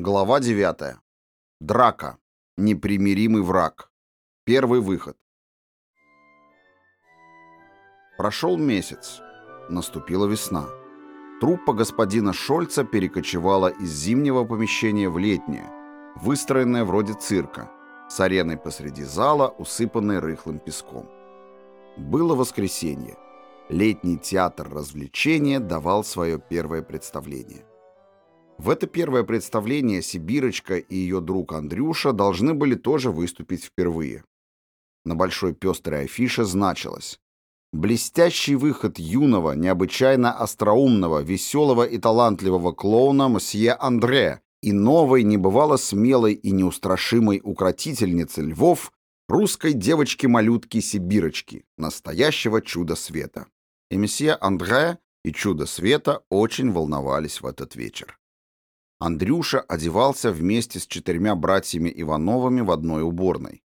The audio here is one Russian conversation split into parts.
Глава 9. Драка. Непримиримый враг. Первый выход. Прошел месяц. Наступила весна. Труппа господина Шольца перекочевала из зимнего помещения в летнее, выстроенное вроде цирка, с ареной посреди зала, усыпанной рыхлым песком. Было воскресенье. Летний театр развлечения давал свое первое представление. В это первое представление Сибирочка и ее друг Андрюша должны были тоже выступить впервые. На большой пестрой афише значилось «Блестящий выход юного, необычайно остроумного, веселого и талантливого клоуна мсье Андре и новой, небывало смелой и неустрашимой укротительницы львов русской девочки-малютки Сибирочки, настоящего чуда света». И месье Андре и чудо света очень волновались в этот вечер. Андрюша одевался вместе с четырьмя братьями Ивановыми в одной уборной.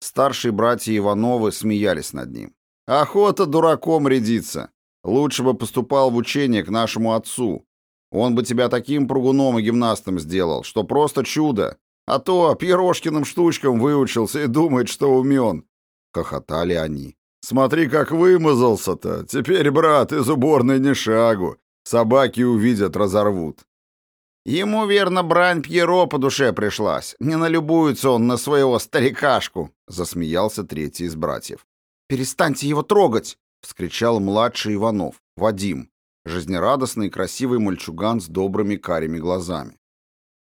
Старшие братья Ивановы смеялись над ним. «Охота дураком рядиться. Лучше бы поступал в учение к нашему отцу. Он бы тебя таким пругуном и гимнастом сделал, что просто чудо. А то пирожкиным штучкам выучился и думает, что умен». Хохотали они. «Смотри, как вымазался-то. Теперь, брат, из уборной ни шагу. Собаки увидят, разорвут. Ему, верно, брань Пьеро по душе пришлась. Не налюбуется он на своего старикашку, засмеялся третий из братьев. Перестаньте его трогать, вскричал младший Иванов, Вадим, жизнерадостный и красивый мальчуган с добрыми карими глазами.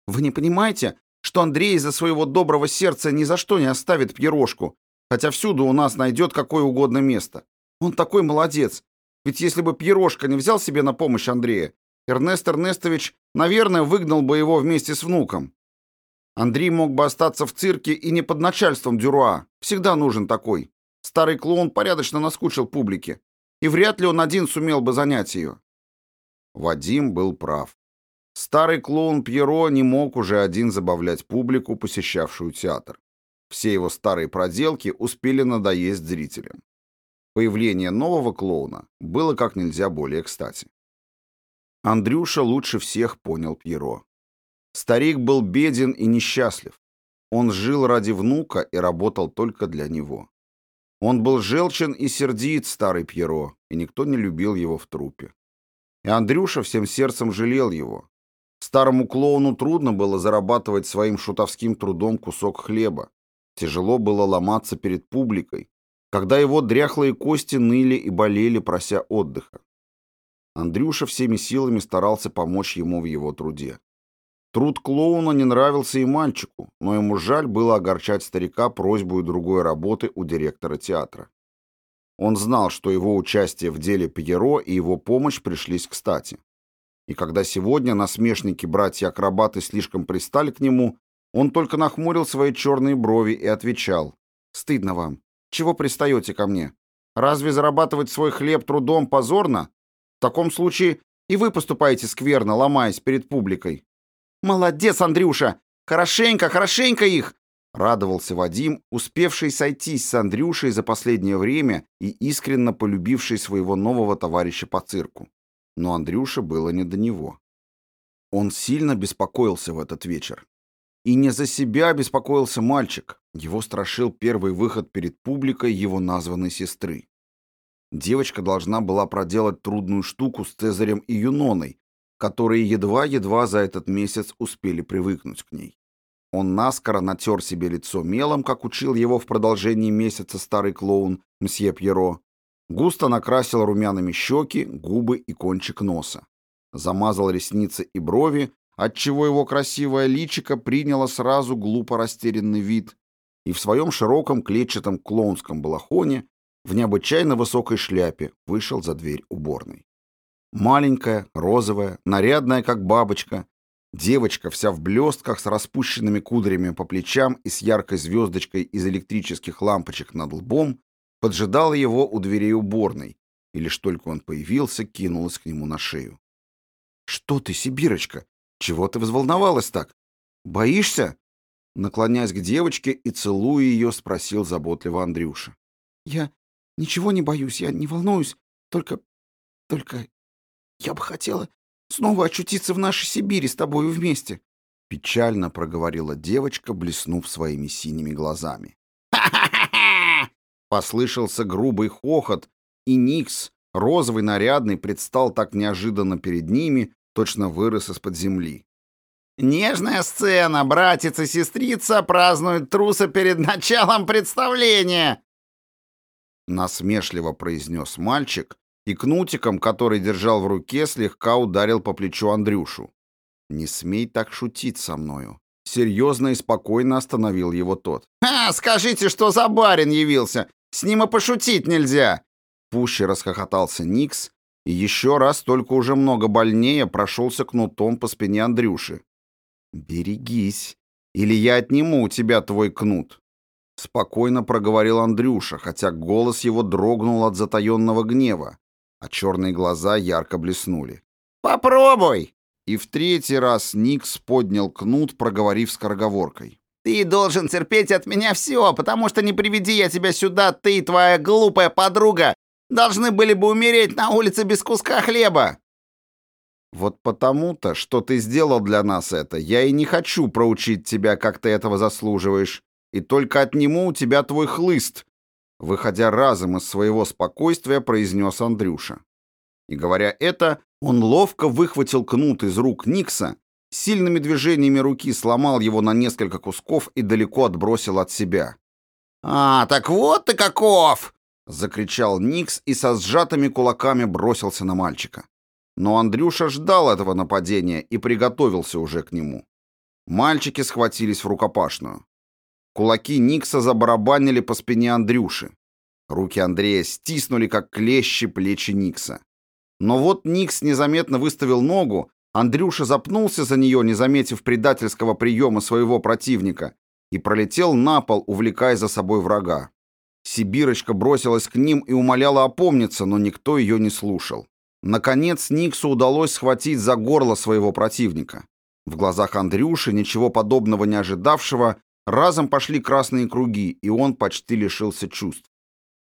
Вы не понимаете, что Андрей из-за своего доброго сердца ни за что не оставит Пьерошку, хотя всюду у нас найдет какое угодно место. Он такой молодец. Ведь если бы Пьерошка не взял себе на помощь Андрея, Эрнест Эрнестович, наверное, выгнал бы его вместе с внуком. Андрей мог бы остаться в цирке и не под начальством Дюруа. Всегда нужен такой. Старый клоун порядочно наскучил публике. И вряд ли он один сумел бы занять ее. Вадим был прав. Старый клоун Пьеро не мог уже один забавлять публику, посещавшую театр. Все его старые проделки успели надоесть зрителям. Появление нового клоуна было как нельзя более кстати. Андрюша лучше всех понял Пьеро. Старик был беден и несчастлив. Он жил ради внука и работал только для него. Он был желчен и сердит, старый Пьеро, и никто не любил его в трупе. И Андрюша всем сердцем жалел его. Старому клоуну трудно было зарабатывать своим шутовским трудом кусок хлеба. Тяжело было ломаться перед публикой, когда его дряхлые кости ныли и болели, прося отдыха. Андрюша всеми силами старался помочь ему в его труде. Труд клоуна не нравился и мальчику, но ему жаль было огорчать старика просьбой другой работы у директора театра. Он знал, что его участие в деле Пьеро и его помощь пришлись кстати. И когда сегодня насмешники-братья-акробаты слишком пристали к нему, он только нахмурил свои черные брови и отвечал. «Стыдно вам. Чего пристаете ко мне? Разве зарабатывать свой хлеб трудом позорно? Таком случае и вы поступаете скверно, ломаясь перед публикой. Молодец, Андрюша! Хорошенько, хорошенько их! Радовался Вадим, успевший сойтись с Андрюшей за последнее время и искренне полюбивший своего нового товарища по цирку. Но Андрюше было не до него. Он сильно беспокоился в этот вечер. И не за себя беспокоился мальчик. Его страшил первый выход перед публикой его названной сестры. Девочка должна была проделать трудную штуку с Цезарем и Юноной, которые едва-едва за этот месяц успели привыкнуть к ней. Он наскоро натер себе лицо мелом, как учил его в продолжении месяца старый клоун мсье Пьеро, густо накрасил румяными щеки, губы и кончик носа. Замазал ресницы и брови, отчего его красивое личико приняло сразу глупо растерянный вид, и в своем широком клетчатом клоунском балахоне в необычайно высокой шляпе вышел за дверь уборной. Маленькая, розовая, нарядная, как бабочка, девочка вся в блестках с распущенными кудрями по плечам и с яркой звездочкой из электрических лампочек над лбом, поджидала его у дверей уборной, и лишь только он появился, кинулась к нему на шею. «Что ты, Сибирочка? Чего ты взволновалась так? Боишься?» Наклоняясь к девочке и целуя ее, спросил заботливо Андрюша. «Я Ничего не боюсь, я не волнуюсь. Только... только... Я бы хотела снова очутиться в нашей Сибири с тобою вместе. Печально проговорила девочка, блеснув своими синими глазами. Послышался грубый хохот, и Никс, розовый нарядный, предстал так неожиданно перед ними, точно вырос из-под земли. «Нежная сцена, братец и сестрица празднуют труса перед началом представления!» Насмешливо произнес мальчик и кнутиком, который держал в руке, слегка ударил по плечу Андрюшу. «Не смей так шутить со мною». Серьезно и спокойно остановил его тот. «А, скажите, что за барин явился? С ним и пошутить нельзя!» Пуще расхохотался Никс и еще раз, только уже много больнее, прошелся кнутом по спине Андрюши. «Берегись, или я отниму у тебя твой кнут», — спокойно проговорил Андрюша, хотя голос его дрогнул от затаенного гнева, а черные глаза ярко блеснули. «Попробуй!» И в третий раз Никс поднял кнут, проговорив скороговоркой. «Ты должен терпеть от меня все, потому что не приведи я тебя сюда, ты и твоя глупая подруга должны были бы умереть на улице без куска хлеба!» «Вот потому-то, что ты сделал для нас это, я и не хочу проучить тебя, как ты этого заслуживаешь, и только отниму у тебя твой хлыст», выходя разом из своего спокойствия, произнес Андрюша. И говоря это, он ловко выхватил кнут из рук Никса, сильными движениями руки сломал его на несколько кусков и далеко отбросил от себя. «А, так вот ты каков!» — закричал Никс и со сжатыми кулаками бросился на мальчика. Но Андрюша ждал этого нападения и приготовился уже к нему. Мальчики схватились в рукопашную. Кулаки Никса забарабанили по спине Андрюши. Руки Андрея стиснули, как клещи, плечи Никса. Но вот Никс незаметно выставил ногу, Андрюша запнулся за нее, не заметив предательского приема своего противника, и пролетел на пол, увлекая за собой врага. Сибирочка бросилась к ним и умоляла опомниться, но никто ее не слушал. Наконец Никсу удалось схватить за горло своего противника. В глазах Андрюши, ничего подобного не ожидавшего, разом пошли красные круги, и он почти лишился чувств.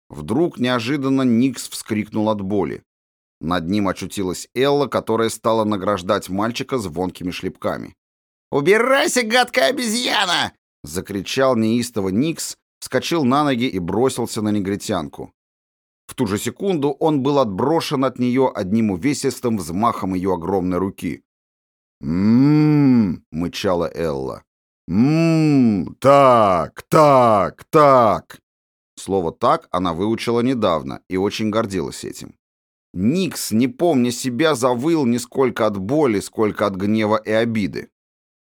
Вдруг неожиданно Никс вскрикнул от боли. Над ним очутилась Элла, которая стала награждать мальчика звонкими шлепками. «Убирайся, гадкая обезьяна!» — закричал неистово Никс, вскочил на ноги и бросился на негритянку. В ту же секунду он был отброшен от нее одним увесистым взмахом ее огромной руки. «М-м-м!» мычала Элла. «М-м, так, так, так!» Слово «так» она выучила недавно и очень гордилась этим. Никс, не помня себя, завыл не сколько от боли, сколько от гнева и обиды.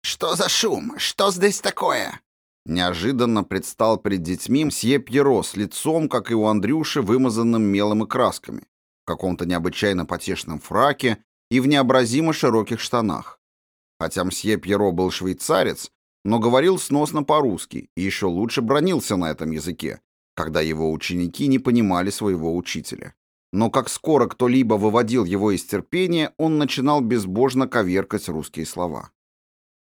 «Что за шум? Что здесь такое?» Неожиданно предстал перед детьми мсье Пьеро с лицом, как и у Андрюши, вымазанным мелом и красками, в каком-то необычайно потешном фраке и в необразимо широких штанах. Хотя мсье Пьеро был швейцарец, но говорил сносно по-русски и еще лучше бронился на этом языке, когда его ученики не понимали своего учителя но как скоро кто-либо выводил его из терпения, он начинал безбожно коверкать русские слова.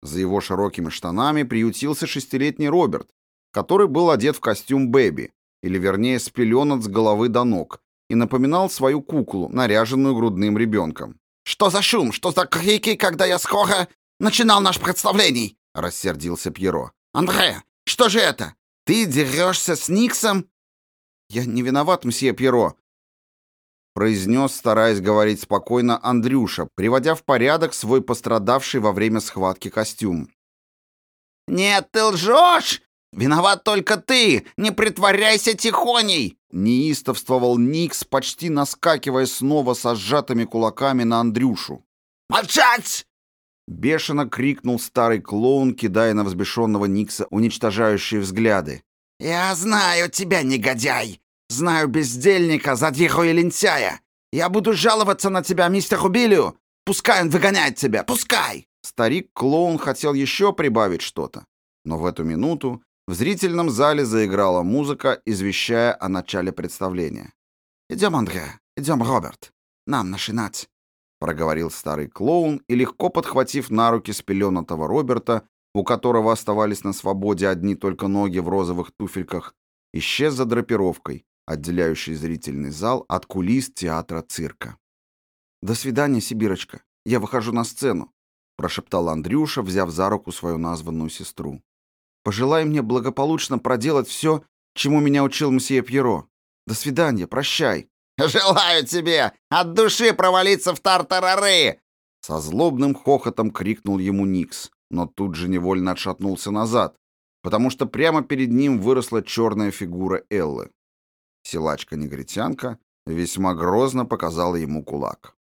За его широкими штанами приютился шестилетний Роберт, который был одет в костюм Бэби, или вернее спеленат с головы до ног, и напоминал свою куклу, наряженную грудным ребенком. «Что за шум? Что за крики, когда я скоро начинал наш представлений?» — рассердился Пьеро. «Андре, что же это? Ты дерешься с Никсом?» «Я не виноват, мсье Пьеро», произнес, стараясь говорить спокойно, Андрюша, приводя в порядок свой пострадавший во время схватки костюм. «Нет, ты лжешь! Виноват только ты! Не притворяйся тихоней!» Неистовствовал Никс, почти наскакивая снова со сжатыми кулаками на Андрюшу. «Молчать!» Бешено крикнул старый клоун, кидая на взбешенного Никса уничтожающие взгляды. «Я знаю тебя, негодяй! Знаю бездельника, задиру и лентяя. Я буду жаловаться на тебя мистеру Биллию. Пускай он выгоняет тебя, пускай!» Старик-клоун хотел еще прибавить что-то, но в эту минуту в зрительном зале заиграла музыка, извещая о начале представления. «Идем, Андре, идем, Роберт. Нам начинать», — проговорил старый клоун и, легко подхватив на руки спеленатого Роберта, у которого оставались на свободе одни только ноги в розовых туфельках, исчез за драпировкой, отделяющий зрительный зал от кулис театра цирка. «До свидания, Сибирочка. Я выхожу на сцену», — прошептал Андрюша, взяв за руку свою названную сестру. «Пожелай мне благополучно проделать все, чему меня учил мсье Пьеро. До свидания, прощай». «Желаю тебе от души провалиться в тартарары!» Со злобным хохотом крикнул ему Никс, но тут же невольно отшатнулся назад, потому что прямо перед ним выросла черная фигура Эллы. Силачка-негритянка весьма грозно показала ему кулак.